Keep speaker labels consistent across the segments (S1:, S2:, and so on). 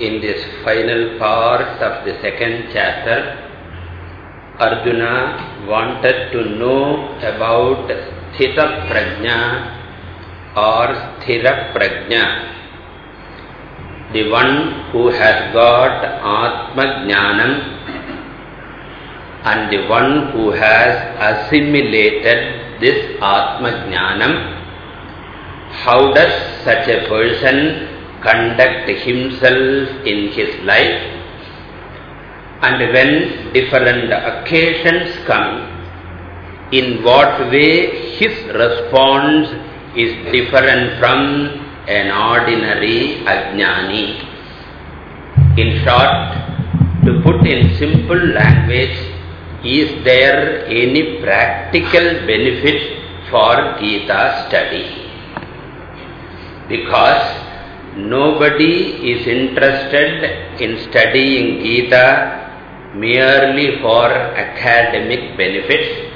S1: In this final part of the second chapter, Arjuna wanted to know about Sthita Prajna or Sthira Prajna, the one who has got Atma Jnanam and the one who has assimilated this Atma Jnanam. How does such a person conduct himself in his life and when different occasions come, in what way his response is different from an ordinary ajnani. In short, to put in simple language, is there any practical benefit for Gita study? Because Nobody is interested in studying Gita merely for academic benefits.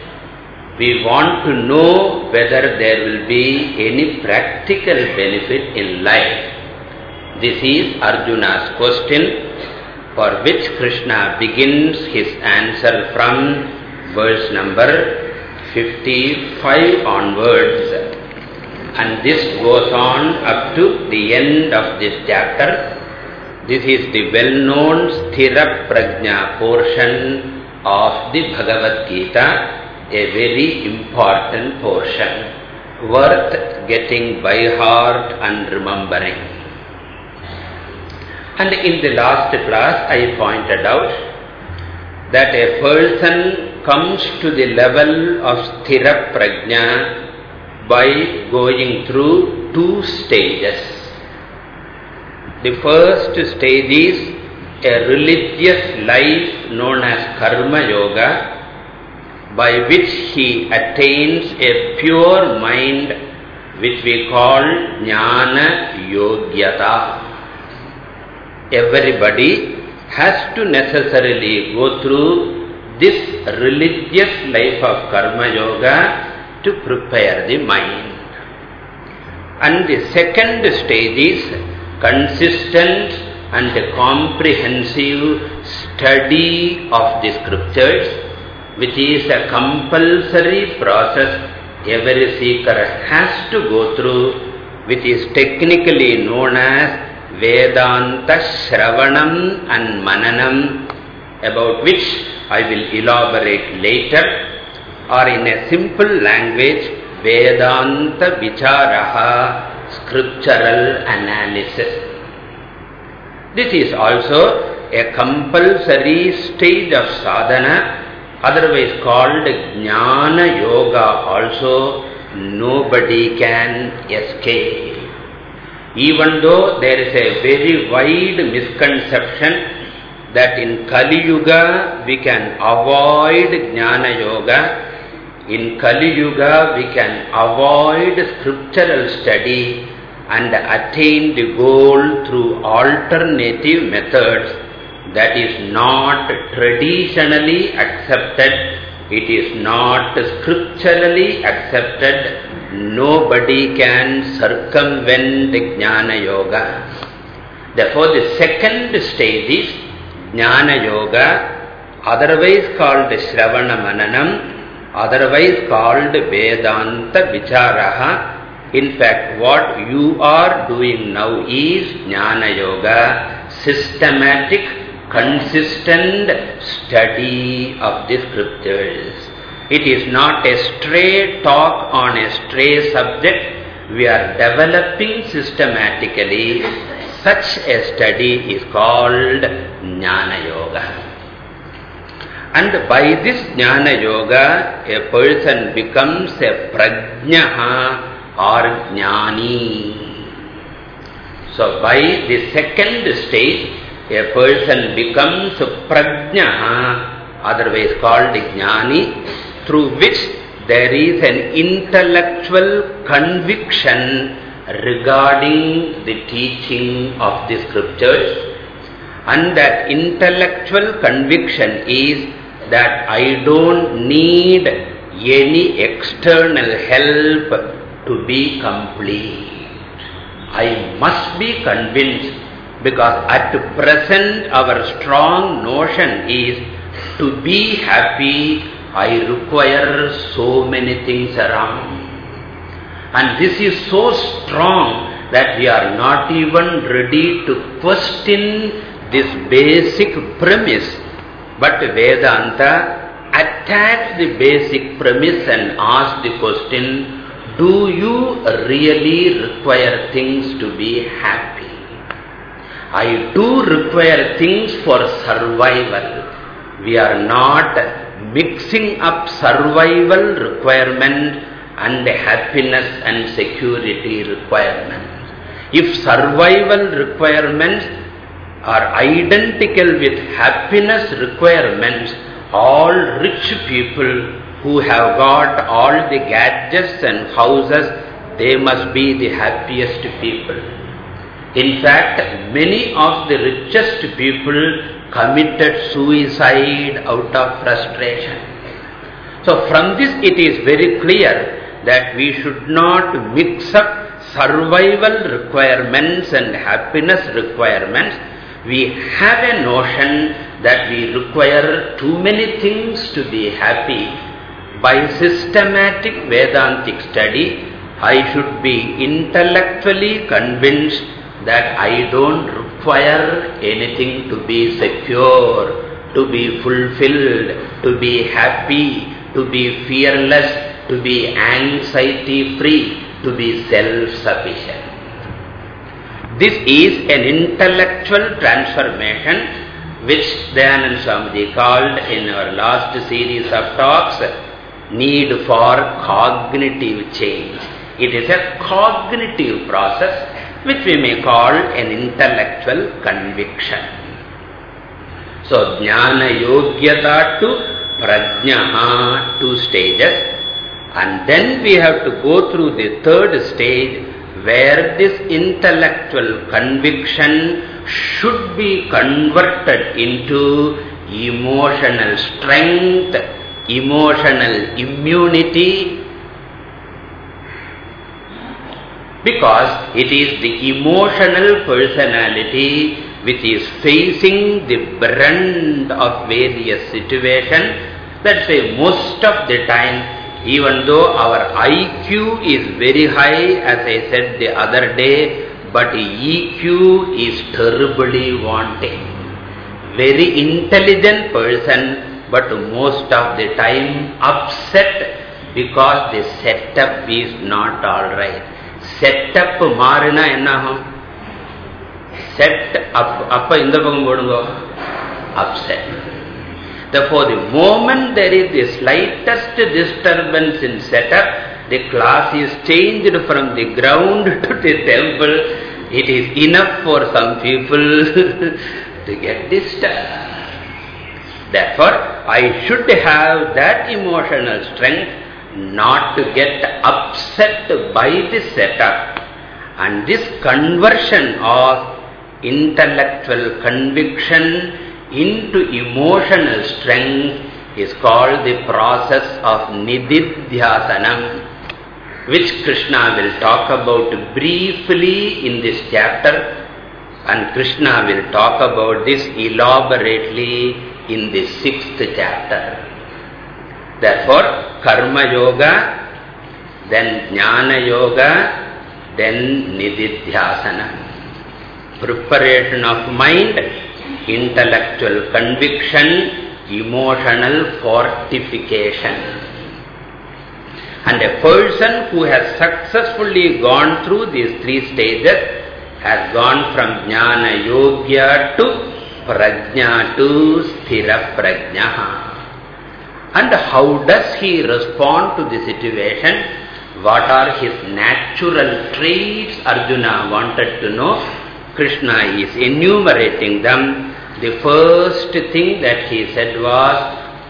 S1: We want to know whether there will be any practical benefit in life. This is Arjuna's question for which Krishna begins his answer from verse number 55 onwards and this goes on up to the end of this chapter. This is the well-known Sthira Prajna portion of the Bhagavad Gita, a very important portion, worth getting by heart and remembering. And in the last class I pointed out that a person comes to the level of Sthira Prajna by going through two stages. The first stage is a religious life known as Karma Yoga, by which he attains a pure mind which we call Jnana Yogyata. Everybody has to necessarily go through this religious life of Karma Yoga to prepare the mind. And the second stage is consistent and comprehensive study of the scriptures, which is a compulsory process every seeker has to go through, which is technically known as Vedanta Shravanam and Mananam, about which I will elaborate later or in a simple language, Vedanta Vicharaha, scriptural analysis. This is also a compulsory stage of sadhana, otherwise called Jnana Yoga also, nobody can escape. Even though there is a very wide misconception that in Kali Yuga we can avoid Jnana Yoga, in Kali Yuga, we can avoid scriptural study and attain the goal through alternative methods. That is not traditionally accepted, it is not scripturally accepted, nobody can circumvent Jnana Yoga. Therefore, the second stage is Jnana Yoga, otherwise called Shravana Mananam, otherwise called Vedanta Vicharaha. In fact, what you are doing now is Jnana Yoga, systematic, consistent study of the scriptures. It is not a stray talk on a stray subject. We are developing systematically. Such a study is called Jnana Yoga. And by this jnana yoga, a person becomes a prajnaha or jnani. So by the second stage, a person becomes a prajnaha, otherwise called jnani, through which there is an intellectual conviction regarding the teaching of the scriptures. And that intellectual conviction is that I don't need any external help to be complete. I must be convinced Because at present our strong notion is to be happy, I require so many things around. And this is so strong that we are not even ready to question this basic premise. But Vedanta attacks the basic premise and asks the question, do you really require things to be happy? I do require things for survival. We are not mixing up survival requirement and happiness and security requirement. If survival requirements are identical with happiness requirements, all rich people who have got all the gadgets and houses, they must be the happiest people. In fact, many of the richest people committed suicide out of frustration. So from this it is very clear that we should not mix up survival requirements and happiness requirements. We have a notion that we require too many things to be happy. By systematic Vedantic study, I should be intellectually convinced that I don't require anything to be secure, to be fulfilled, to be happy, to be fearless, to be anxiety-free, to be self-sufficient. This is an intellectual transformation which Dayanand Swamiji called in our last series of talks, need for cognitive change. It is a cognitive process which we may call an intellectual conviction. So, jnana yogyata to prajnaha, two stages. And then we have to go through the third stage where this intellectual conviction should be converted into emotional strength, emotional immunity, because it is the emotional personality which is facing the brunt of various situations. That's why most of the time, even though our IQ is very high, as I said the other day, but EQ is terribly wanting. Very intelligent person, but most of the time upset because the setup is not alright. Setup marina enna Set up, appa indha pakkum upset. Therefore, the moment there is the slightest disturbance in setup, the class is changed from the ground to the temple. It is enough for some people to get disturbed. Therefore, I should have that emotional strength not to get upset by the setup. And this conversion of intellectual conviction into emotional strength is called the process of nididhyasanam, which Krishna will talk about briefly in this chapter. And Krishna will talk about this elaborately in the sixth chapter. Therefore, Karma Yoga, then Jnana Yoga, then Nididhyasana. Preparation of mind, intellectual conviction, emotional fortification. And a person who has successfully gone through these three stages has gone from Jnana Yogya to Prajna to Sthira Prajna. And how does he respond to the situation? What are his natural traits? Arjuna wanted to know. Krishna is enumerating them. The first thing that he said was,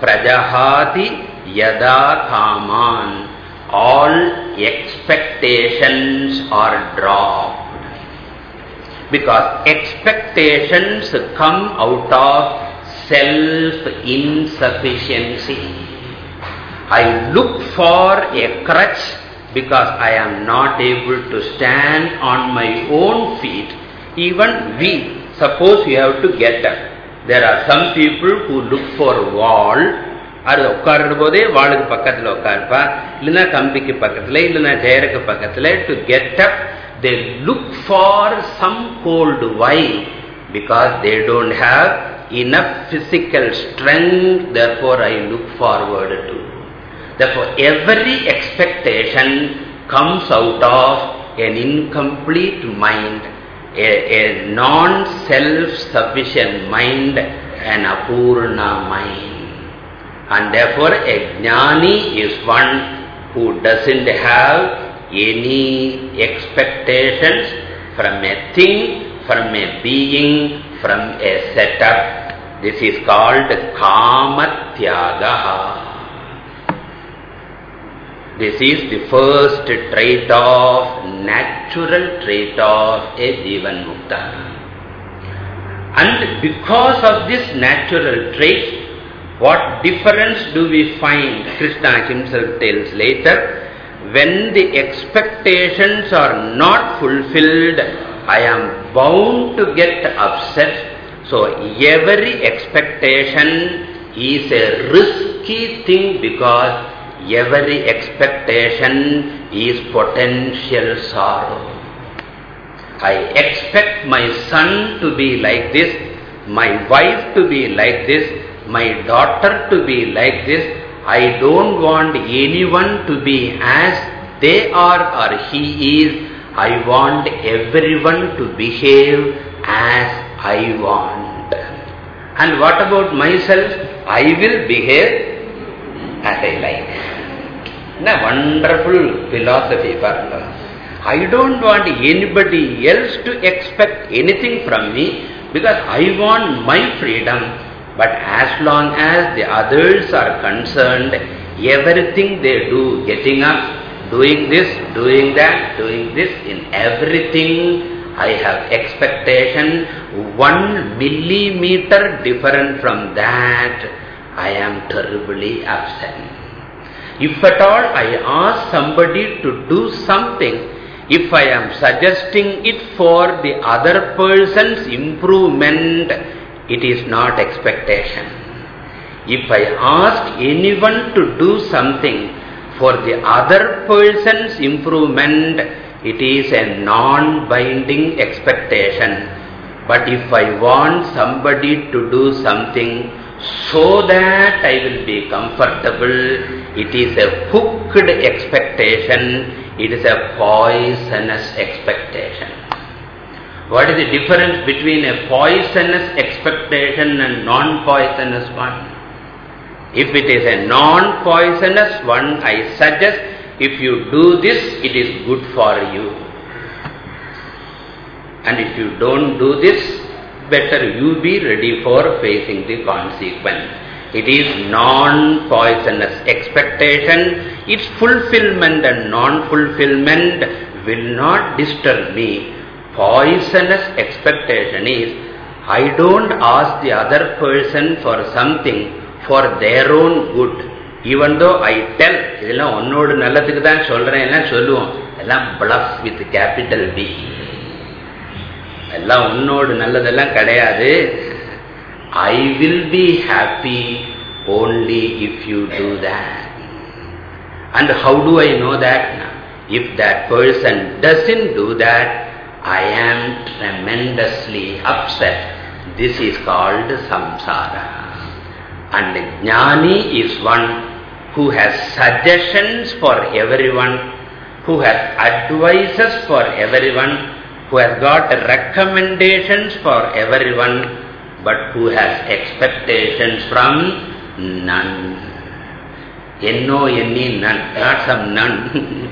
S1: Prajahati yada kaman. All expectations are dropped. Because expectations come out of self-insufficiency. I look for a crutch because I am not able to stand on my own feet. Even we, suppose you have to get up. There are some people who look for wall, அது உட்கார்ற போதே வாளுக்கு பக்கத்தில் உட்கார்ப்பா இல்லைன்னா கம்பிக்கு பக்கத்தில் இல்லைன்னா ஜெயருக்கு பக்கத்தில் to get up they look for some gold why because they don't have enough physical strength, therefore I look forward to. Therefore, every expectation comes out of an incomplete mind, a, non-self-sufficient mind, an apurna mind. And therefore, a jnani is one who doesn't have any expectations from a thing, from a being, from a setup. This is called Kamatyaga. This is the first trait of, natural trait of a Jivan Mukta. And because of this natural trait, what difference do we find? Krishna himself tells later, when the expectations are not fulfilled, I am bound to get upset. So every expectation is a risky thing because every expectation is potential sorrow. I expect my son to be like this, my wife to be like this, my daughter to be like this. I don't want anyone to be as they are or he is. I want everyone to behave as I want. And what about myself? I will behave as I like. A wonderful philosophy for I don't want anybody else to expect anything from me because I want my freedom. But as long as the others are concerned, everything they do, getting up, doing this, doing that, doing this, in everything I have expectation, one millimeter different from that, I am terribly absent. If at all I ask somebody to do something, if I am suggesting it for the other person's improvement, it is not expectation. If I ask anyone to do something for the other person's improvement, it is a non-binding expectation. But if I want somebody to do something so that I will be comfortable, it is a hooked expectation, it is a poisonous expectation. What is the difference between a poisonous expectation and non-poisonous one? If it is a non-poisonous one, I suggest if you do this, it is good for you. And if you don't do this, better you be ready for facing the consequence. It is non-poisonous expectation. Its fulfillment and non-fulfillment will not disturb me poisonous expectation is, I don't ask the other person for something for their own good. Even though I tell, இதெல்லாம் உன்னோடு நல்லதுக்கு தான் சொல்றேன் எல்லாம் சொல்லுவோம் எல்லாம் bluff with capital B. எல்லாம் உன்னோடு நல்லதெல்லாம் கிடையாது I will be happy only if you do that. And how do I know that? If that person doesn't do that, I am tremendously upset. This is called samsara. And jnani is one who has suggestions for everyone, who has advices for everyone, who has got recommendations for everyone, but who has expectations from none. N-O-N-E, none, not some none.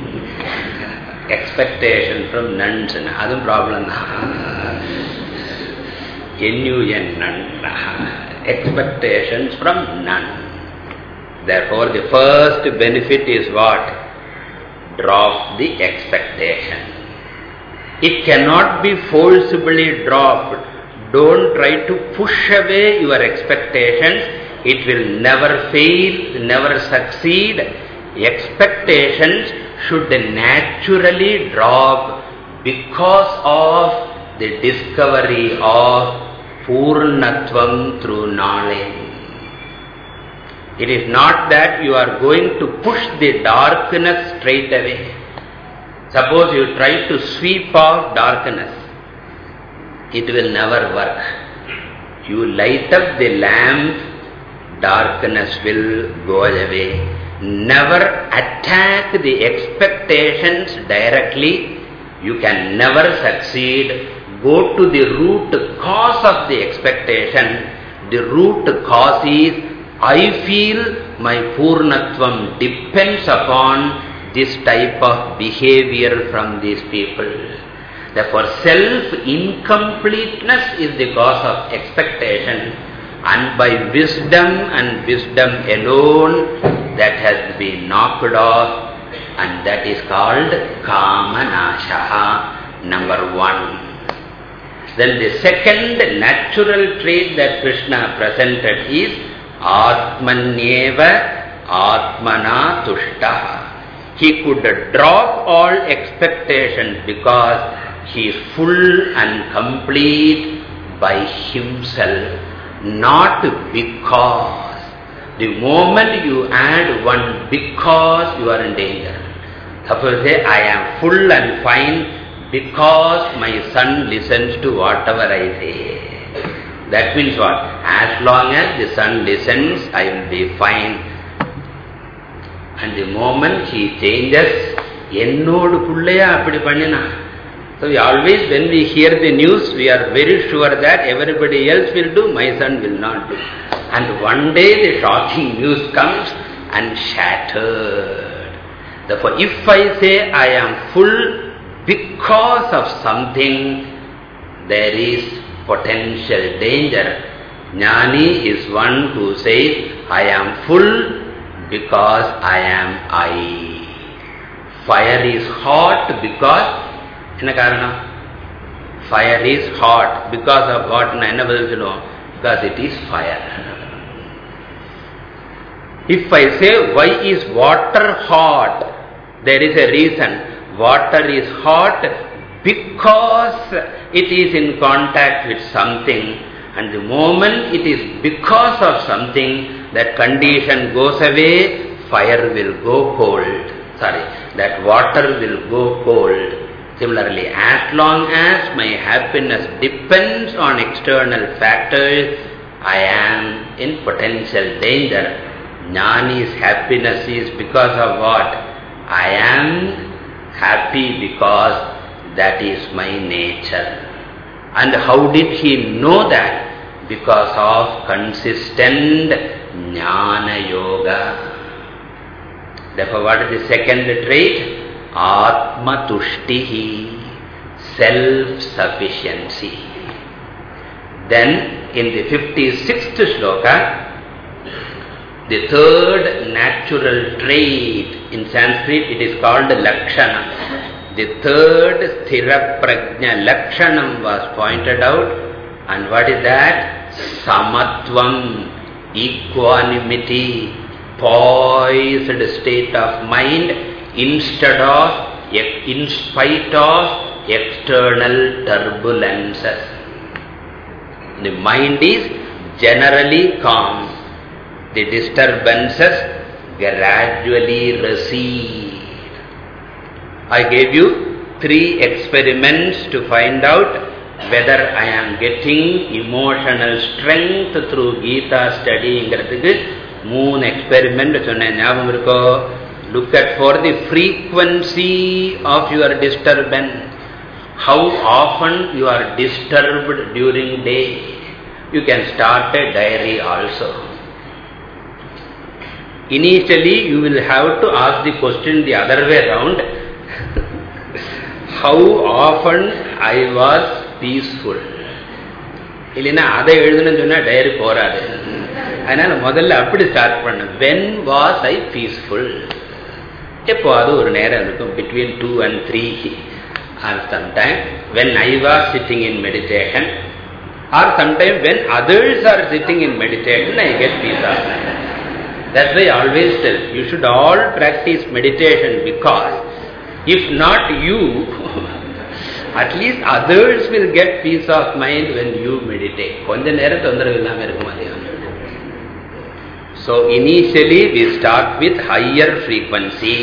S1: expectation from nuns and other problem N-U-N, expectations from none. Therefore, the first benefit is what? Drop the expectation. It cannot be forcibly dropped. Don't try to push away your expectations. It will never fail, never succeed. Expectations should naturally drop because of the discovery of Purnatvam through knowledge. It is not that you are going to push the darkness straight away. Suppose you try to sweep off darkness, it will never work. You light up the lamp, darkness will go away. Never attack the expectations directly. You can never succeed. Go to the root cause of the expectation. The root cause is, I feel my Purnatvam depends upon this type of behavior from these people. Therefore, self-incompleteness is the cause of expectation and by wisdom and wisdom alone that has been knocked off and that is called Kamanashaha, number one. Then the second natural trait that Krishna presented is Atmanyeva Atmana Tushtaha. He could drop all expectations because he is full and complete by himself, not because. The moment you add one because, you are in danger. Suppose say, I am full and fine because my son listens to whatever I say. That means what? As long as the son listens, I will be fine. And the moment he changes, என்னோடு பிள்ளையா அப்படி பண்ணினான் so we always, when we hear the news, we are very sure that everybody else will do, my son will not do. And one day the shocking news comes and shattered. Therefore, if I say I am full because of something, there is potential danger. Jnani is one who says, I am full because I am I. Fire is hot because என்ன காரணம் fire is hot because of what நான் என்ன பதில் சொல்லுவோம் because it is fire if I say why is water hot there is a reason water is hot because it is in contact with something and the moment it is because of something that condition goes away fire will go cold sorry that water will go cold Similarly, as long as my happiness depends on external factors, I am in potential danger. Jnani's happiness is because of what? I am happy because that is my nature. And how did he know that? Because of consistent jnana yoga. Therefore, what is the second trait? Atma Tushtihi, self-sufficiency. Then, in the 56th sloka, the third natural trait, in Sanskrit it is called Lakshana. The third Sthira Prajna Lakshanam was pointed out. And what is that? Samatvam, equanimity, poised state of mind instead of, in spite of external turbulences. The mind is generally calm. The disturbances gradually recede. I gave you three experiments to find out whether I am getting emotional strength through Gita studyingகிறதுக்கு மூணு experiment சொன்னேன் ஞாபகம் இருக்கோ Look at for the frequency of your disturbance. How often you are disturbed during day. You can start a diary also. Initially, you will have to ask the question the other way around. How often I was peaceful இல்லைன்னா அதை எழுதணும்னு சொன்னால் dairy போராது அதனால் முதல்ல அப்படி start பண்ண when was I peaceful எப்போ அது ஒரு நேரம் இருக்கும்? Between two and three or sometime when I was sitting in meditation or sometime when others are sitting in meditation I get peace of that's why I always tell you should all practice meditation because if not At least others will get peace of mind when you meditate. கொஞ்ச நேரம் தொந்தரவு இல்லாம இருக்கும் அதிகம். So initially we start with higher frequency.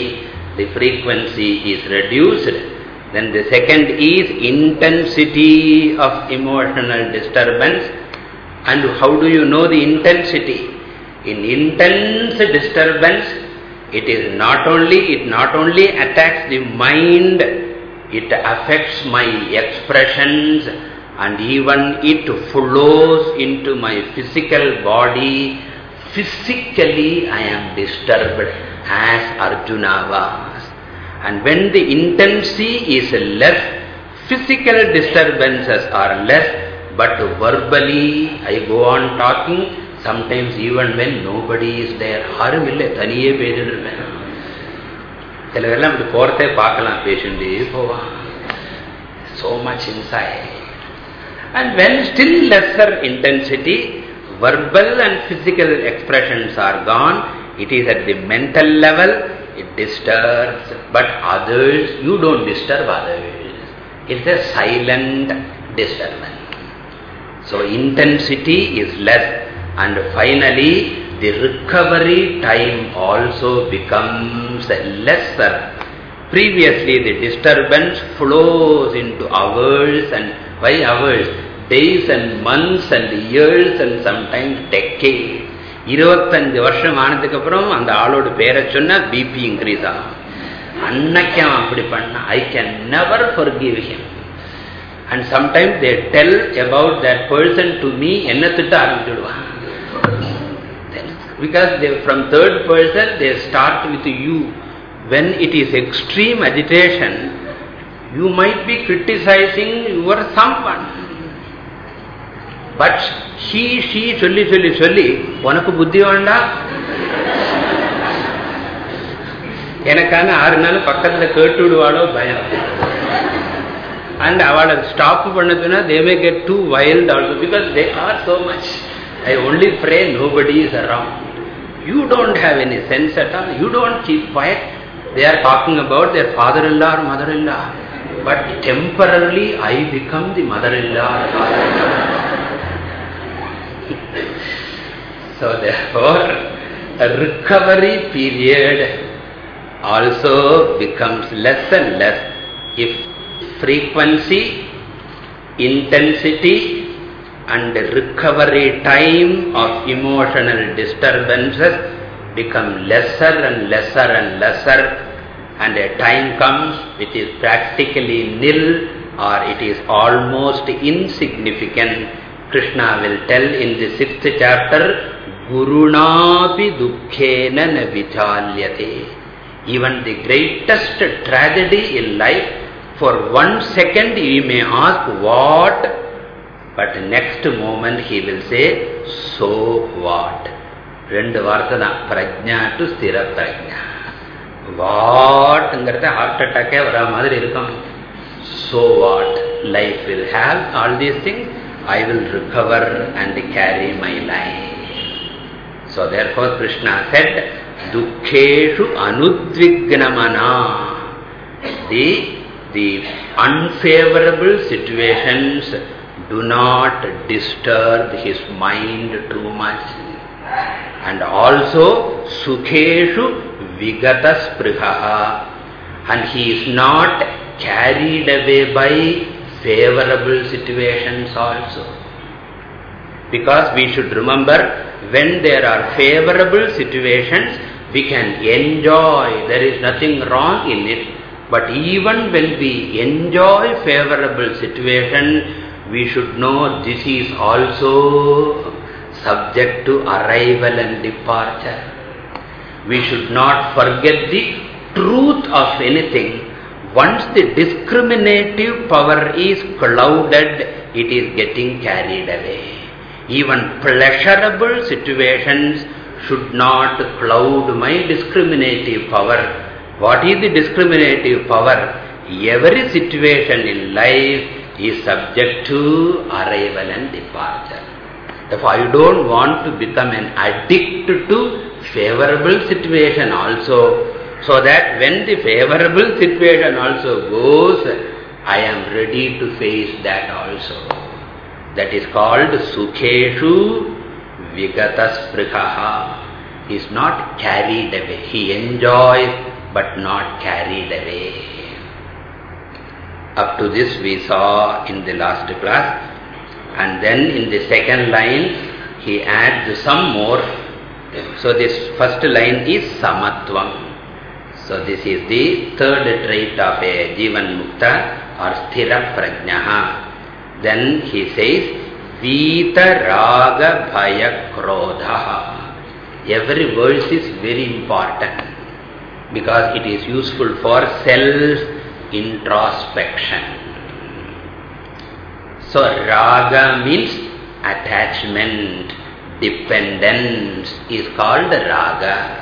S1: The frequency is reduced. Then the second is intensity of emotional disturbance. And how do you know the intensity? In intense disturbance, it is not only, it not only attacks the mind, it affects my expressions and even it flows into my physical body. Physically I am disturbed as Arjuna was. And when the intensity is less, physical disturbances are less, but verbally I go on talking, sometimes even when nobody is there, harmille, thaniye pedirven. பேசிட்டு சில பேர்லாம் இப்படி போறதே பார்க்கலாம் பேஷண்டே போவான் so much inside and when still lesser intensity verbal and physical expressions are gone it is at the mental level it disturbs but others you don't disturb others it's a silent disturbance so intensity is less and finally the recovery time also becomes lesser. Previously the disturbance flows into hours and by hours? Days and months and years and sometimes decades. இருபத்தஞ்சு வருஷம் ஆனதுக்கு அப்புறம் அந்த ஆளோட பேரை சொன்னா BP increase ஆகும் அன்னைக்கு அவன் அப்படி பண்ண I can never forgive him and sometimes they tell about that person to me என்ன திட்ட ஆரம்பிச்சுடுவான் because they, from third person they start with you. When it is extreme agitation, you might be criticizing your someone. But he, she, சொல்லி சொல்லி சொல்லி உனக்கு புத்தி வேண்டா எனக்கான ஆறு நாள் பக்கத்துல கேட்டு விடுவாளோ பயம் அண்ட் அவளை stop பண்ணதுன்னா they May get two wild also because they are so much I only pray nobody is around. You don't have any sense at all. You don't keep quiet. They are talking about their father-in-law or mother-in-law. But temporarily I become the mother-in-law so therefore, a recovery period also becomes less and less if frequency, intensity and recovery time of emotional disturbances become lesser and lesser and lesser and a time comes which is practically nil or it is almost insignificant. Krishna will tell in the sixth chapter, Gurunapi dukkhena na vichalyate. Even the greatest tragedy in life, for one second he may ask, what but next moment he will say so what ரெண்டு வார்த்தை தான். பிரஜா to ஸ்திர பிரஜா வாட்ங்கிறத heart அட்டாக்கே வர மாதிரி இருக்கும். So what life will have all these things I will recover and carry my life there therefore Krishna said துக்கேஷு அனுத்விக்னமனா the the unfavorable situations do not disturb his mind too much. And also, Sukheshu Vigata Sprihaha. And he is not carried away by favorable situations also. Because we should remember, when there are favorable situations, we can enjoy, there is nothing wrong in it. But even when we enjoy favorable situation, we should know this is also subject to arrival and departure. We should not forget the truth of anything. Once the discriminative power is clouded, it is getting carried away. Even pleasurable situations should not cloud my discriminative power. What is the discriminative power? Every situation in life is subject to arrival and departure. Therefore, I don't want to become an addict to favorable situation also, so that when the favorable situation also goes, I am ready to face that also. That is called Sukheshu Vigatasprihaha. He is not carried away. He enjoys but not carried away. Up to this we saw in the last class. And then in the second line, he adds some more. So this first line is Samatvam. So this is the third trait of a Jivan Mukta or Sthira Prajnaha. Then he says, Vita Raga Bhaya Krodha. Every verse is very important because it is useful for introspection. So raga means attachment, dependence is called raga.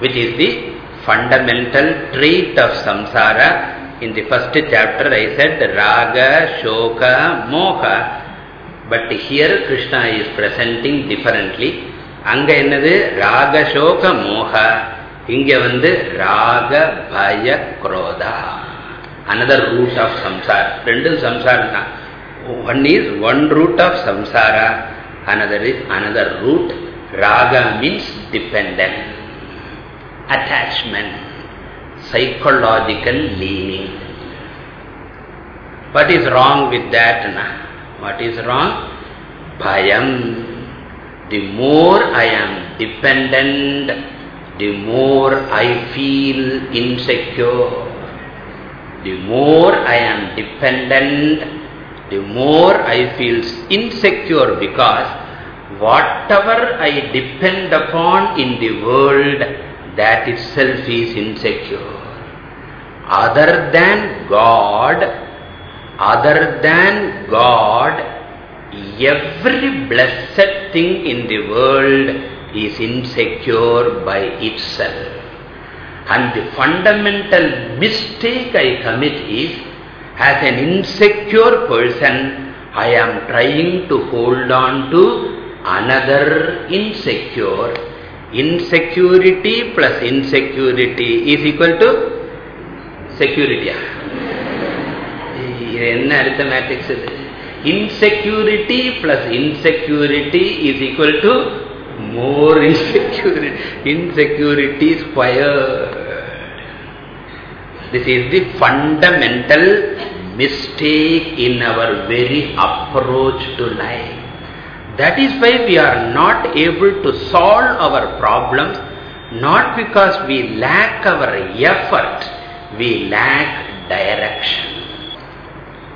S1: Which is the fundamental trait of samsara. In the first chapter I said raga, shoka, moha. But here Krishna is presenting differently. Anga ennadu raga, shoka, moha. இங்க வந்து ராக பய குரோதா another root of சம்சார் ரெண்டும் சம்சாரம் தான் one is one root of சம்சாரா another is another root Raaga means dependent attachment, psychological leaning. What is wrong with that? Na? What is wrong? Bhayam. The more I am dependent, the more I feel insecure. The more I am dependent, the more I feel insecure because whatever I depend upon in the world, that itself is insecure. Other than God, other than God, every blessed thing in the world is insecure by itself. And the fundamental mistake I commit is, as an insecure person, I am trying to hold on to another insecure insecurity plus insecurity is equal to security. என்ன arithmetics இது insecurity plus insecurity is equal to more insecurity insecurity squared this is the fundamental mistake in our very approach to life that is why we are not able to solve our problems, not because we lack our effort, we lack direction.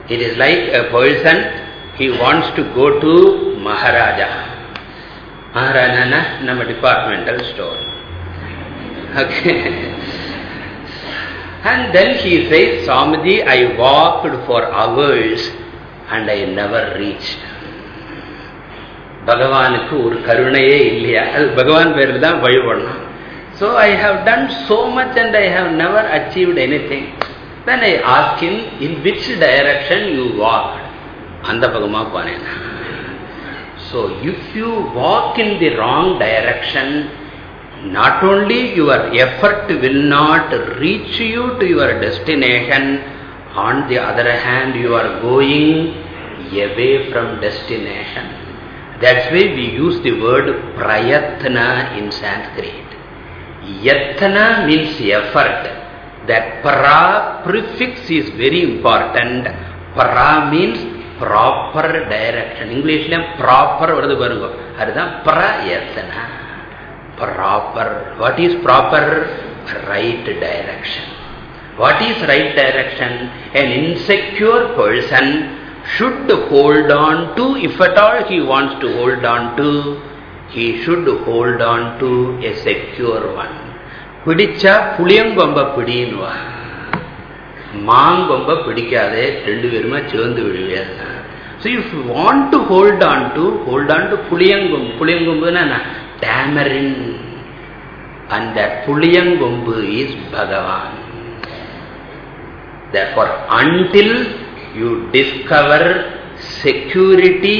S1: It is like a person, he wants to go to Maharaja. Maharaja நம்ம departmental store store. Okay. And then he says, Swamiji, I walked for hours and I never reached. பகவானுக்கு ஒரு கருணையே இல்லையா அது பகவான் பேரில் தான் வழிபடணும் so I have done so much and I have never achieved anything then I asking in in which direction you walk அந்த பக்கமாக போனேன் So if you walk in the wrong direction, not only your effort will not reach you to your destination, on the other hand you are going away from destination. That's why we use the word prayatna in Sanskrit. Yatna means effort. That para prefix is very important. Para means proper direction இங்கிலீஷ்ல proper வருது பாருங்க அதுதான் பிரயசனா proper what is proper right direction what is right direction an insecure person should hold on to if at all he wants to hold on to he should hold on to a secure one பிடிச்சா புளியங்கொம்ப பிடின்னுவான் மாங்கொம்ப பிடிக்காதே ரெண்டு பேருமா சேர்ந்து விழுவியாது so if you want to hold on to hold on to புளியங்கொம்பு புளியங்கொம்புன்னா என்ன டேமரின் அந்த புளியங்கொம்பு இஸ் பகவான் therefore until you discover security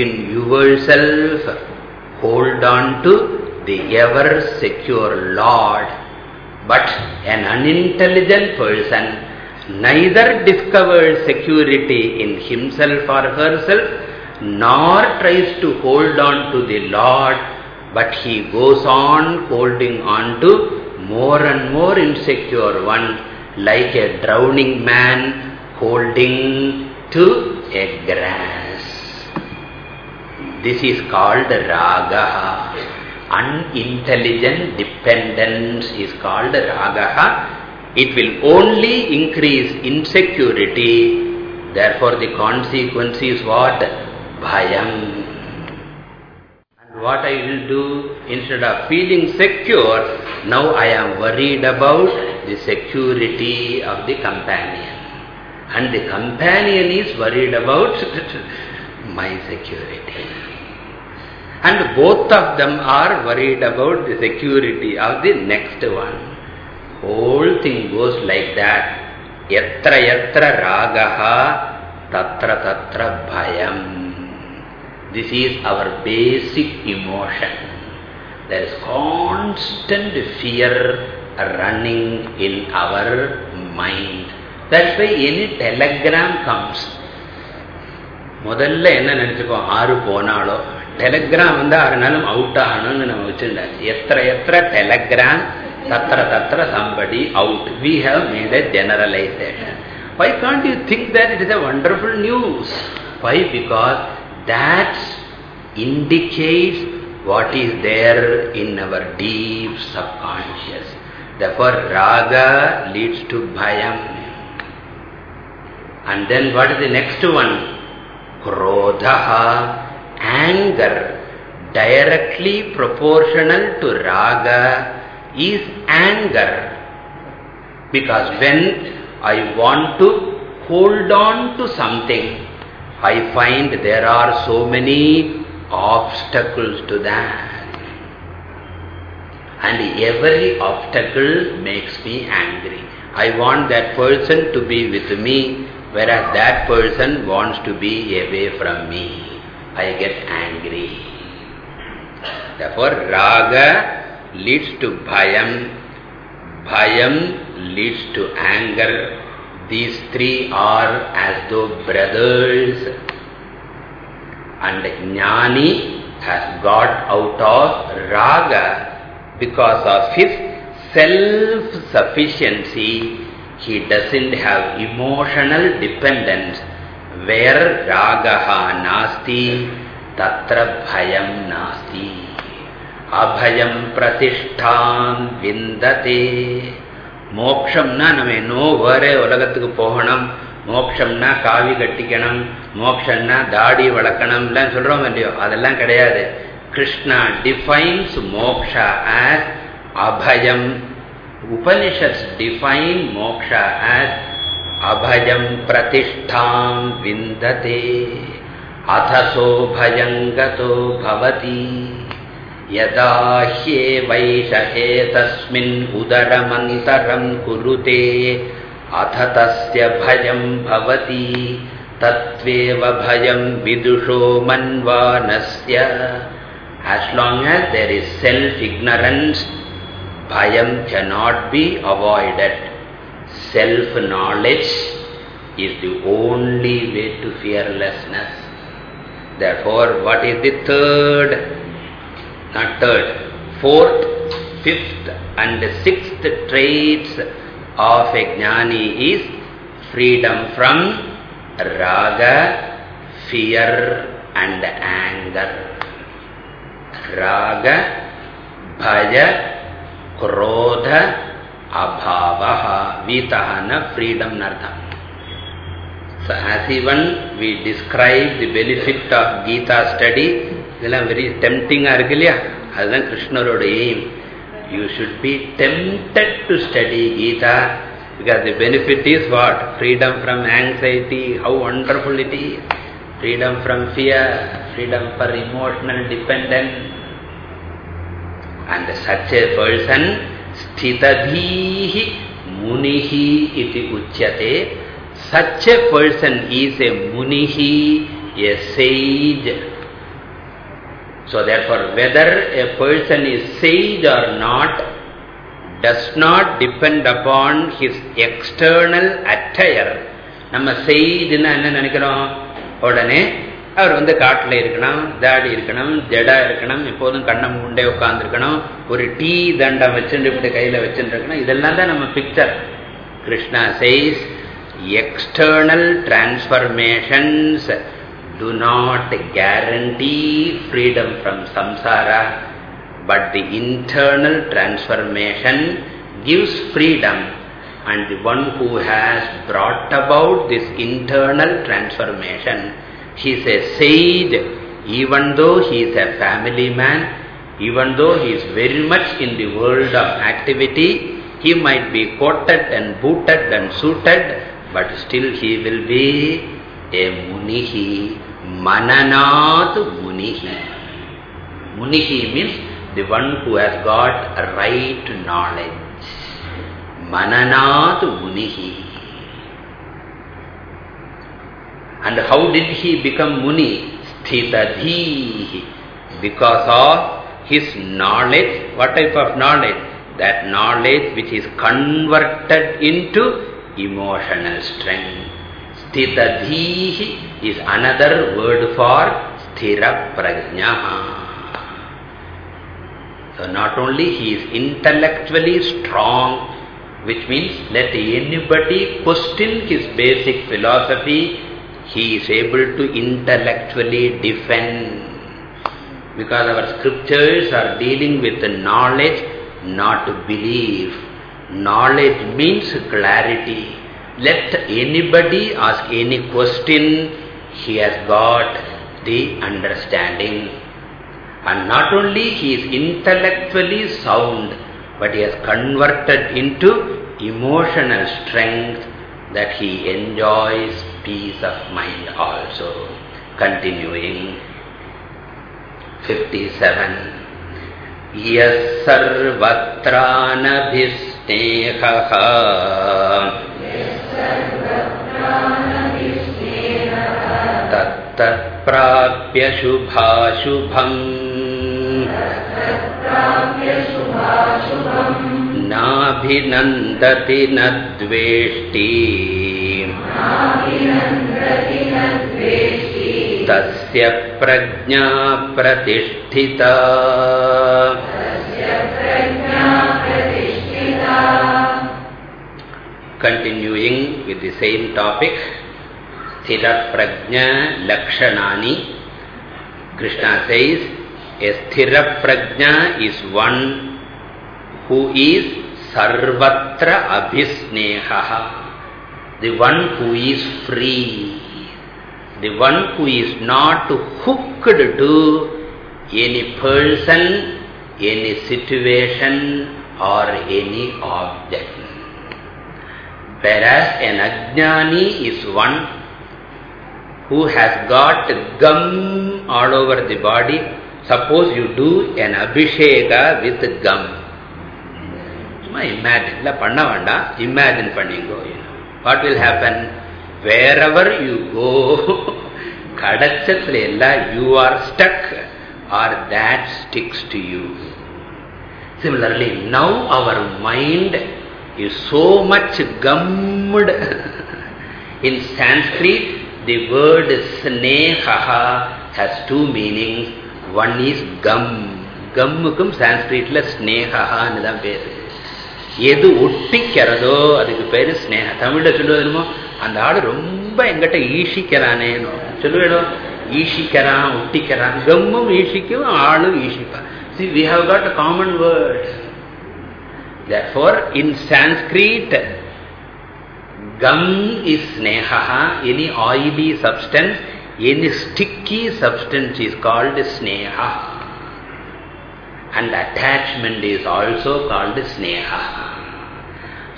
S1: in yourself hold on to the ever secure lord but an unintelligent person neither discovers security in himself or herself, nor tries to hold on to the Lord, but he goes on holding on to more and more insecure one, like a drowning man holding to a grass. This is called raga. Unintelligent dependence is called raga. It will only increase insecurity. Therefore, the consequence is what? Bhayam. And what I will do, instead of feeling secure, now I am worried about the security of the companion. And the companion is worried about my security. And both of them are worried about the security of the next one. Whole thing goes like that. Yatra yatra ragaha, tatra tatra bhayam. This is our basic emotion. There is constant fear running in our mind. That's why any telegram comes. முதல்ல என்ன நினைச்சுப்போம் ஆறு போனாலோ Telegram வந்து ஆறு நாளும் out ஆகணும்னு நம்ம வச்சுருந்தாச்சு எத்தனை எத்தனை telegram Tatra tatra somebody out. We have made a generalization. Why can't you think that it is a wonderful news? Why? Because that indicates what is there in our deep subconscious. Therefore, raga leads to bhayam. And then what is the next one? Krodha, anger, directly proportional to raga is anger. Because when I want to hold on to something, I find there are so many obstacles to that. And every obstacle makes me angry. I want that person to be with me, whereas that person wants to be away from me. I get angry. Therefore, raga leads to bhayam, bhayam leads to anger. These three are as though brothers. And jnani has got out of raga because of his self-sufficiency. He doesn't have emotional dependence. Where ragaha nasti, tatra bhayam nasti. அபயம் பிரதிஷ்டான் விந்ததே. மோக்ஷம்னா நம்ம என்னோ வேற உலகத்துக்கு போகணும். மோக்ஷம்னா காவி கட்டிக்கணும். மோக்ஷம்னா தாடி வளர்க்கணும்லாம் சொல்றோம் இல்லையோ? அதெல்லாம் கிடையாது. கிருஷ்ணா டிஃபைன்ஸ் மோக்ஷா ஆஸ் அபயம். உபனிஷத்ஸ் டிஃபைன் மோக்ஷா ஆஸ் அபயம் பிரதிஷ்டாம் விந்ததே. அதசோ பயங்கதோ பவதி. यदा ह्येवैष तस्मिन् उदरमन्तरम् कुरुते अथ तस्य भयम् भवति तत्त्वेव भयम् विदुषो मन्वानस्य As long as there is self-ignorance, bhayam cannot be avoided. Self-knowledge is the only way to fearlessness. Therefore, what is the third not third, fourth, fifth and sixth traits of a jnani is freedom from raga, fear and anger. Raga, bhaya, krodha, abhavaha, vitahana, freedom nartham. So as even we describe the benefit of Gita study, இதெல்லாம் very டெம்டிங்காக இருக்கு இல்லையா அதுதான் கிருஷ்ணரோட aim you should be tempted to study Gita because the benefit is what? Freedom from anxiety, how wonderful it is. Freedom from fear, freedom for emotional dependence. And such a person, sthitadhihi munihi iti uchyate. Such a person is a munihi, a sage, So therefore, whether a person is sage or not does not depend upon his external attire. நம்ம செய்துன்னா என்ன நினைக்கிறோம்? உடனே அவர் வந்து காட்டில் இருக்கணும் தாடி இருக்கணும் ஜடா இருக்கணும் எப்போதும் கண்ணம் உண்டே உட்காந்துருக்கணும் ஒரு டீ தண்டம் வச்சுட்டு இப்படி கையில் வச்சுட்டு இருக்கணும் இதெல்லாம் தான் நம்ம picture Krishna says external transformations do not guarantee freedom from samsara, but the internal transformation gives freedom. And the one who has brought about this internal transformation, he is a sage, even though he is a family man, even though he is very much in the world of activity, he might be coated and booted and suited, but still he will be a munihi, mananat munihi. Munihi means the one who has got right knowledge. Mananat munihi. And how did he become muni? Sthitadhihi. Because of his knowledge. What type of knowledge? That knowledge which is converted into emotional strength. Sthitadhihi is another word for sthira prajna. So not only he is intellectually strong, which means let anybody question his basic philosophy, he is able to intellectually defend. Because our scriptures are dealing with the knowledge, not belief. Knowledge means clarity. Let anybody ask any question, he has got the understanding. And not only he is intellectually sound, but he has converted into emotional strength that he enjoys peace of mind also. Continuing, 57. Yes sarvatranabhisnehaha तत्तत्प्राप्य शुभाशुभम् नाभिनन्दति न द्वेष्टि। तस्य प्रज्ञा प्रतिष्ठिता। Continuing with the same topic, स्थिर प्रज्ञा लक्षण कृष्णा सेज स्थिर प्रज्ञा इज़ वन हू इज़ सर्वत्र अभिस्नेह। The one who is free the one who is not hooked to any person any situation और any object Whereas an ajnani is one who has got gum all over the body. Suppose you do an abhisheka with gum. Imagine, imagine panningo. You know. What will happen? Wherever you go, kadachathla you are stuck or that sticks to you. Similarly, now our mind is so much gummed. In Sanskrit, The word snehaha has two meaning one is gum கம்முக்கும் சான்ஸ்கிரிட்ல ஸ்னேகான்னு தான் பேர் எது ஒட்டிக்கிறதோ அதுக்கு பேர் ஸ்னேகா தமிழில் சொல்லுவது என்னமோ அந்த ஆள் ரொம்ப எங்கிட்ட ஈஷிக்கிறானேன்னு சொல்லுவேணும் ஈஷிக்கிறான் ஒட்டிக்கிறான் கம்மும் ஈஷிக்கும் ஆளும் ஈஷிப்பான் See, we have got a common word. Therefore, in Sanskrit, gum is snehaha, any oily substance, any sticky substance is called sneha. And attachment is also called sneha.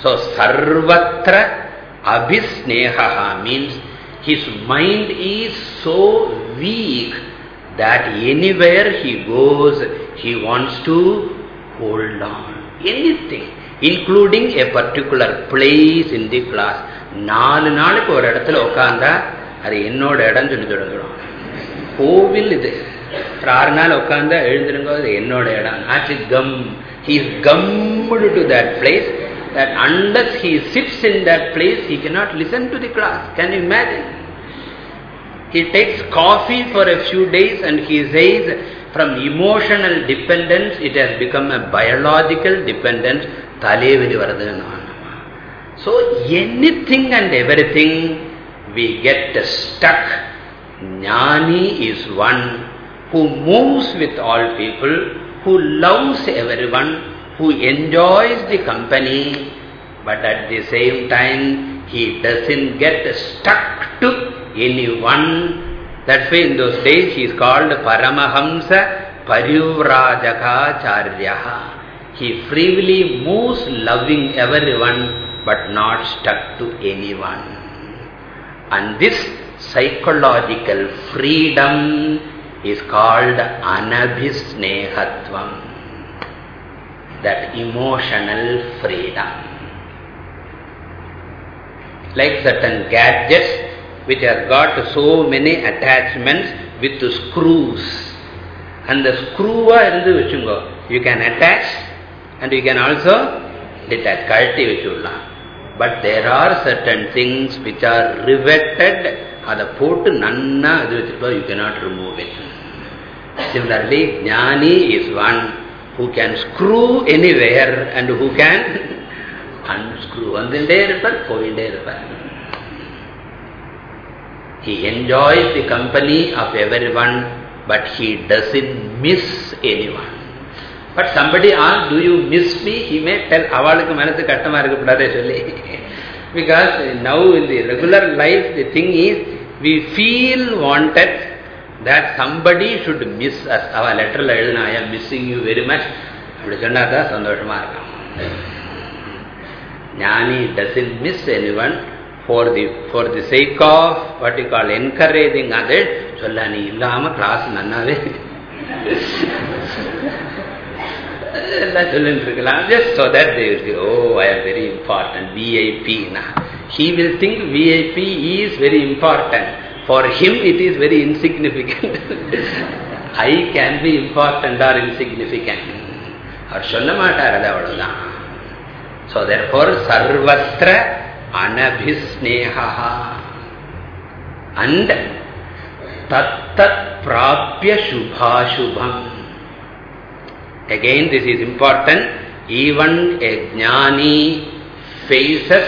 S1: So, sarvatra abhisnehaha means his mind is so weak that anywhere he goes, he wants to hold on. Anything, including a particular place in the class. நாலு நாளுக்கு ஒரு இடத்துல உட்காந்தா அது என்னோட இடம் சொல்லி தொடங்குறோம் கோவில் இது ஒரு ஆறு நாள் உட்காந்தா எழுந்திருங்க அது என்னோட இடம் ஆச்சு gum He is gummed to that place that unless he sits in that place, he cannot listen to the class. Can you imagine? He takes coffee for a few days and he says, from emotional dependence, it has become a biological dependence. so anything and everything we get stuck. Jnani is one who moves with all people, who loves everyone, who enjoys the company, but at the same time he doesn't get stuck to anyone. That's why in those days he is called Paramahamsa Parivrajaka He freely moves loving everyone but not stuck to anyone. And this psychological freedom is called anabhisnehatvam. That emotional freedom. Like certain gadgets which have got so many attachments with screws. And the screw. You can attach and you can also detach. Vechulla. But there are certain things which are riveted. Ada potu nanna you cannot remove it. Similarly, Jnani is one who can screw anywhere and who can unscrew. And Vandinde irupar, povinde irupar. He enjoys the company of everyone, but he doesn't miss anyone. But somebody on do you miss me he may tell அவளுக்கு மனசு கஷ்டமாக இருக்கக்கூடாதே சொல்லி. Because now in the regular life the thing is we feel wanted that somebody should miss us அவள் லெட்டரில் எழுதினா ஐ ஆம் missing you very much அப்படி சொன்னால் தான் சந்தோஷமாக இருக்கும் ஞானி doesn't miss any one for the for the sake of what you call encouraging அது சொல்ல நீ இல்லாமல் கிளாஸ் நன்னாவே எல்லாம் சொல்லிட்டு இருக்கலாம் just so that they will say oh I am very important VIP na he will think VIP is very important for him it is very insignificant I can be important or insignificant அவர் சொல்ல மாட்டார் அது அவ்வளவுதான் so therefore sarvatra anabhisneha and tattat prapya shubhashubham. Again this is important. Even a jnani faces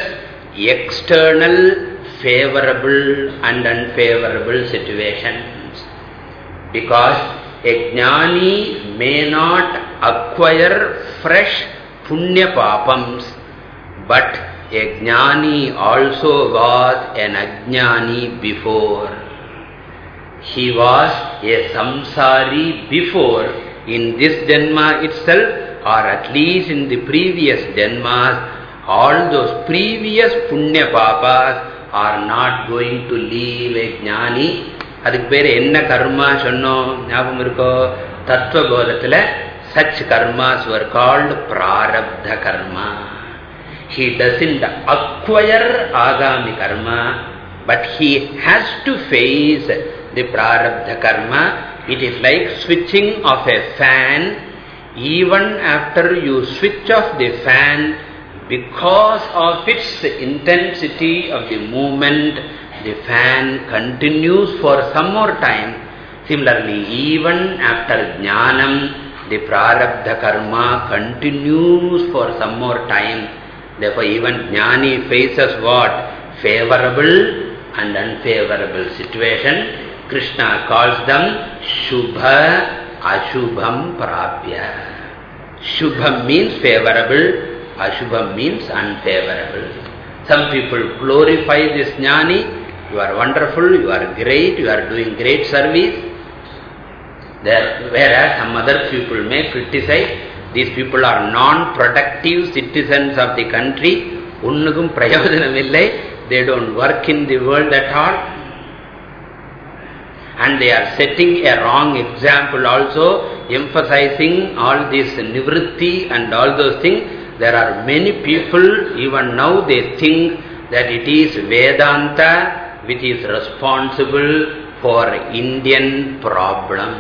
S1: external favorable and unfavorable situations. Because a jnani may not acquire fresh punya papams, but a jnani also was an ajnani before. He was a samsari before in this janma itself or at least in the previous janmas. All those previous punya papas are not going to leave a jnani. அதுக்கு பேர் என்ன கர்மா சொன்னோம் ஞாபகம் இருக்கோ தத்துவ தத்துவபோதத்தில் such karmas were called prarabdha karma. he doesn't acquire agami karma, but he has to face the prarabdha karma. It is like switching of a fan. Even after you switch off the fan, because of its intensity of the movement, the fan continues for some more time. Similarly, even after jnanam, the prarabdha karma continues for some more time. Therefore, even jnani faces what? Favorable and unfavorable situation. Krishna calls them शुभ अशुभम प्राप्य। शुभम means favourable अशुभम means unfavourable some people glorify this ज्ञानी you are wonderful you are great you are doing great service where are some other people may criticise these people are non productive citizen of the country उन्नक प्रयोजनमे they don't work in the world at all And they are setting a wrong example also, emphasizing all this nivritti and all those things. There are many people, even now they think that it is Vedanta which is responsible for Indian problem.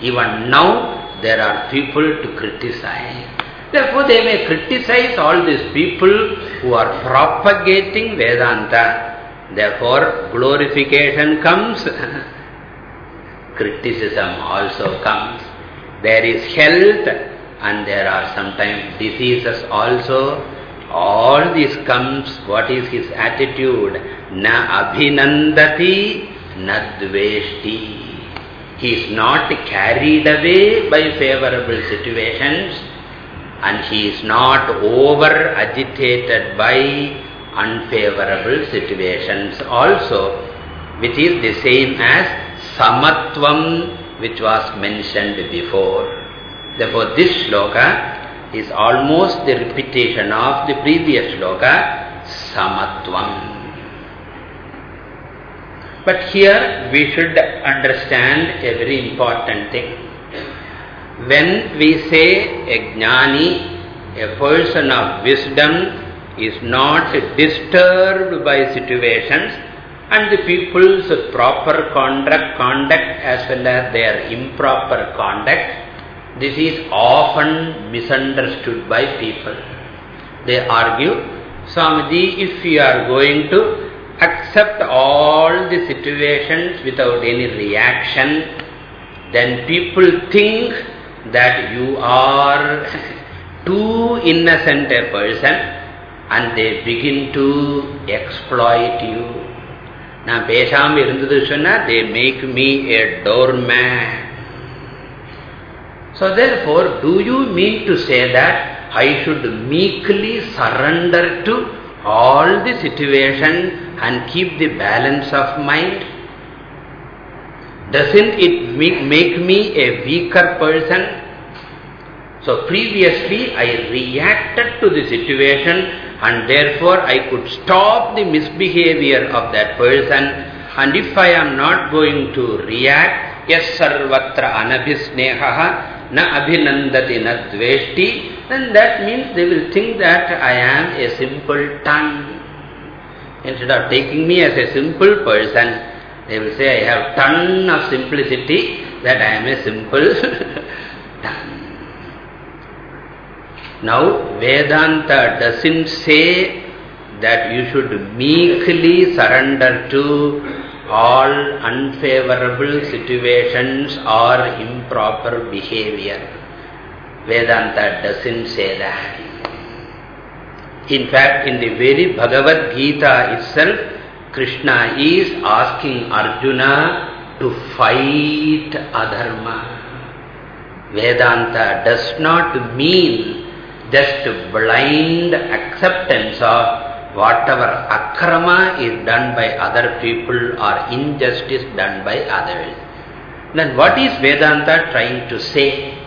S1: Even now there are people to criticize. Therefore, they may criticize all these people who are propagating Vedanta. Therefore, glorification comes, criticism also comes. There is health and there are sometimes diseases also. All this comes, what is his attitude? Na abhinandati, na dveshti. He is not carried away by favorable situations and he is not over agitated by unfavorable situations also, which is the same as samatvam, which was mentioned before. Therefore, this shloka is almost the repetition of the previous shloka, samatvam. But here we should understand a very important thing. When we say a jnani, a person of wisdom is not disturbed by situations and the people's proper conduct, conduct as well as their improper conduct, this is often misunderstood by people. They argue, Swamiji, if you are going to accept all the situations without any reaction, then people think that you are too innocent a person and they begin to exploit you. நான் பேசாம இருந்தது சொன்னா they make me a doormat. So therefore, do you mean to say that I should meekly surrender to all the situation and keep the balance of mind? Doesn't it make me a weaker person? So previously I reacted to the situation and therefore I could stop the misbehavior of that person and if I am not going to react, yes sarvatra anabhisnehaha na abhinandati na dveshti, then that means they will think that I am a simple tongue. Instead of taking me as a simple person, they will say, I have ton of simplicity, that I am a simple tongue. Now, Vedanta doesn't say that you should meekly surrender to all unfavorable situations or improper behavior. Vedanta doesn't say that. In fact, in the very Bhagavad Gita itself, Krishna is asking Arjuna to fight adharma. Vedanta does not mean just blind acceptance of whatever akrama is done by other people or injustice done by others. Then what is Vedanta trying to say?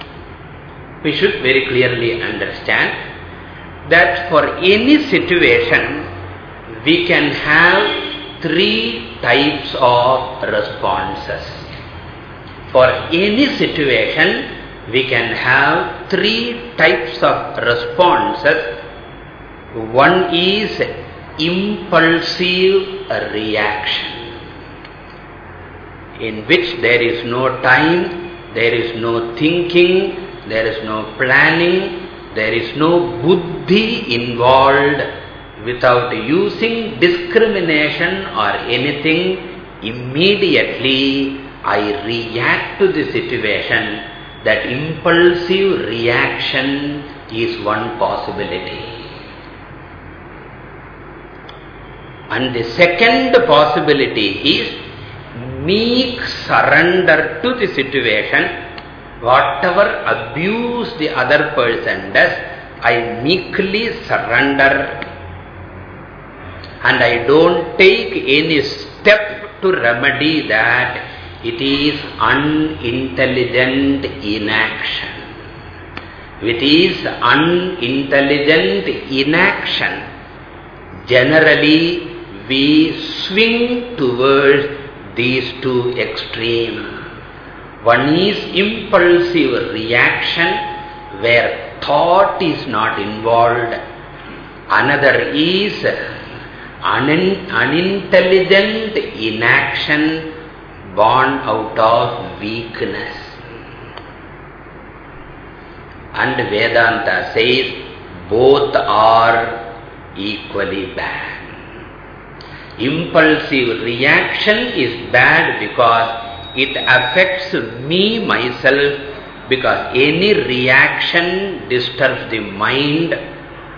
S1: We should very clearly understand that for any situation, we can have three types of responses. For any situation, we can have three types of responses. One is impulsive reaction, in which there is no time, there is no thinking, there is no planning, there is no buddhi involved without using discrimination or anything, immediately I react to the situation. That impulsive reaction is one possibility. And the second possibility is meek surrender to the situation. Whatever abuse the other person does, I meekly surrender and I don't take any step to remedy that, it is unintelligent inaction. It is unintelligent inaction. Generally, we swing towards these two extremes. One is impulsive reaction, where thought is not involved. Another is un unintelligent inaction born out of weakness. And Vedanta says both are equally bad. Impulsive reaction is bad because it affects me, myself, because any reaction disturbs the mind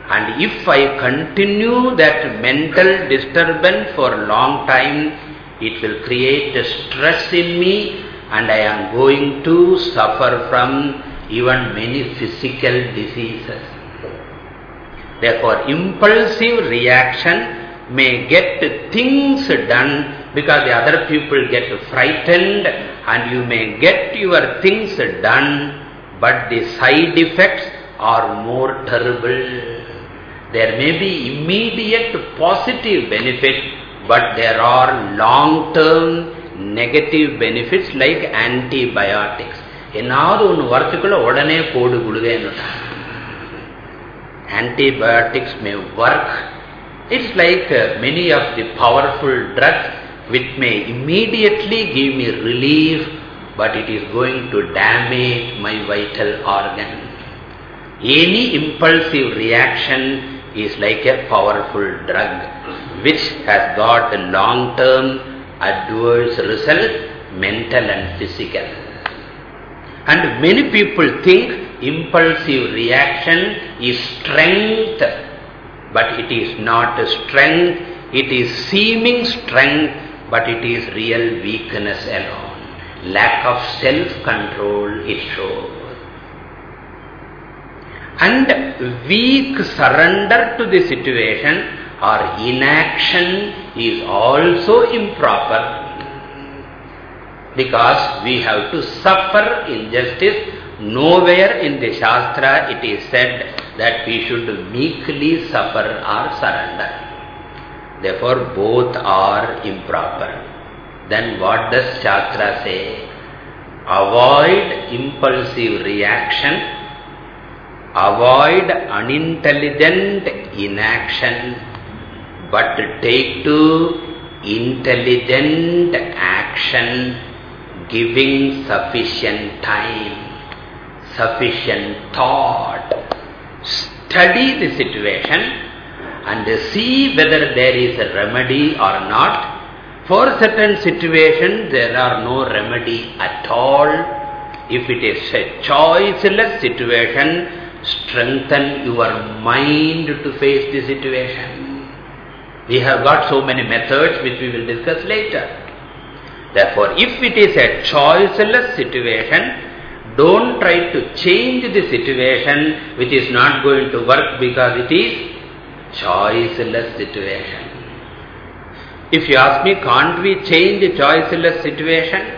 S1: and if I continue that mental disturbance for a long time, it will create a stress in me and I am going to suffer from even many physical diseases. Therefore, impulsive reaction may get things done because the other people get frightened and you may get your things done but the side effects are more terrible. There may be immediate positive benefit but there are long-term negative benefits like antibiotics. ಏನಾದ್ರು ಒಂದು ವರ್ತಿಕೊಳ್ಳ ಒಡನೆ ಕೋಡು ಗುಳಿಗೆ antibiotics may work. It's like uh, many of the powerful drugs which may immediately give me relief, but it is going to damage my vital organ. Any impulsive reaction is like a powerful drug which has got a long-term adverse result, mental and physical. And many people think impulsive reaction is strength but it is not strength, it is seeming strength, but it is real weakness alone. Lack of self-control it shows. And weak surrender to the situation or inaction is also improper because we have to suffer injustice. Nowhere in the Shastra it is said that we should meekly suffer or surrender. Therefore, both are improper. Then what does Shastra say? Avoid impulsive reaction, avoid unintelligent inaction, but take to intelligent action, giving sufficient time, sufficient thought, study the situation and see whether there is a remedy or not. For certain situations, there are no remedy at all. If it is a choiceless situation, strengthen your mind to face the situation. We have got so many methods which we will discuss later. Therefore, if it is a choiceless situation, don't try to change the situation which is not going to work because it is choiceless situation. If you ask me, can't we change the choiceless situation?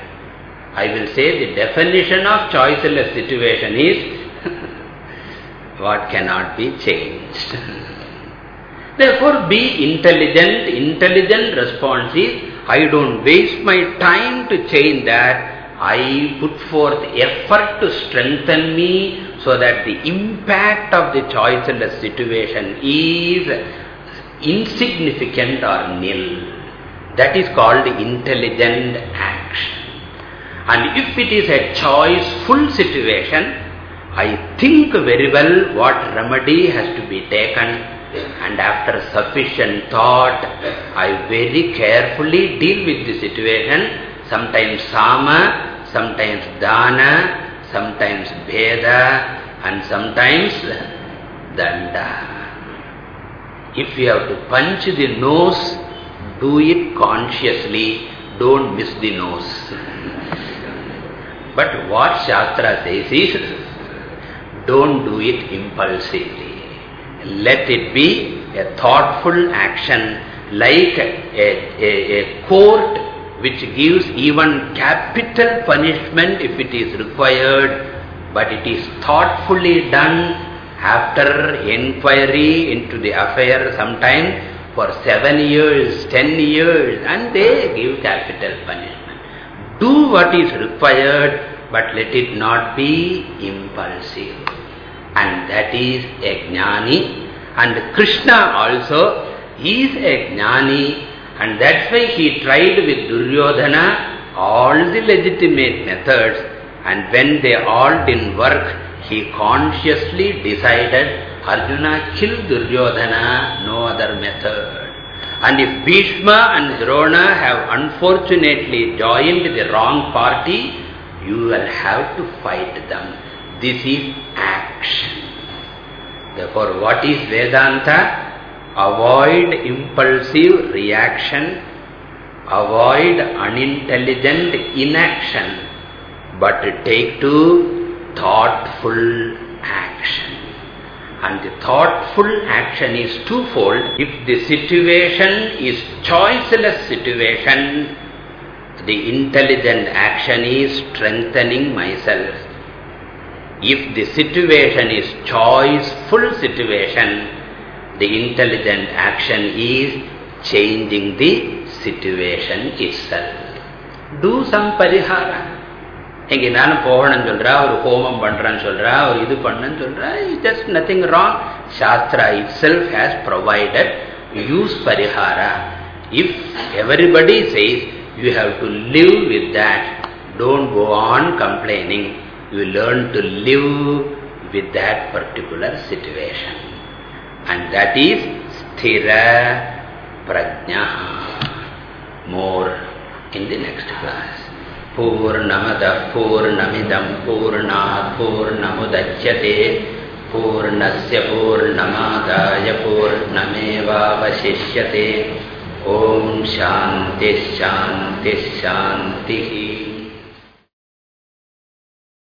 S1: I will say the definition of choiceless situation is what cannot be changed. Therefore, be intelligent. Intelligent response is, I don't waste my time to change that. I put forth effort to strengthen me so that the impact of the choice and the situation is insignificant or nil. That is called intelligent action. And if it is a choiceful situation, I think very well what remedy has to be taken and after sufficient thought, I very carefully deal with the situation. Sometimes sama, sometimes dana, sometimes bheda, and sometimes danda. If you have to punch the nose, do it consciously, don't miss the nose. but what Shastra says is, don't do it impulsively. Let it be a thoughtful action like a, a, a court which gives even capital punishment if it is required, but it is thoughtfully done after inquiry into the affair sometime for seven years, ten years, and they give capital punishment. Do what is required, but let it not be impulsive. And that is a jnani. And Krishna also is a jnani and that's why he tried with Duryodhana all the legitimate methods and when they all didn't work, He consciously decided, Arjuna, kill Duryodhana, no other method. And if Bhishma and Drona have unfortunately joined the wrong party, you will have to fight them. This is action. Therefore, what is Vedanta? Avoid impulsive reaction, avoid unintelligent inaction, but take to thoughtful action. And the thoughtful action is twofold. If the situation is choiceless situation, the intelligent action is strengthening myself. If the situation is choiceful situation, the intelligent action is changing the situation itself. Do some parihara. எங்கே நானும் போகணும்னு சொல்றா ஒரு ஹோமம் பண்றேன்னு சொல்றா ஒரு இது பண்ணுன்னு சொல்றா is just nothing wrong Sastra it self has provided use பரிஹாரா if everybody chase you have to live with that don't go on complaining you learn to live with that particular situation. And that is sthira prajna. More in the next class. Purnamada Purnamidam Purnat Purnamudachyate Purnasya Purnamadaya Purnamevavashishyate Om Shanti Shanti shanti.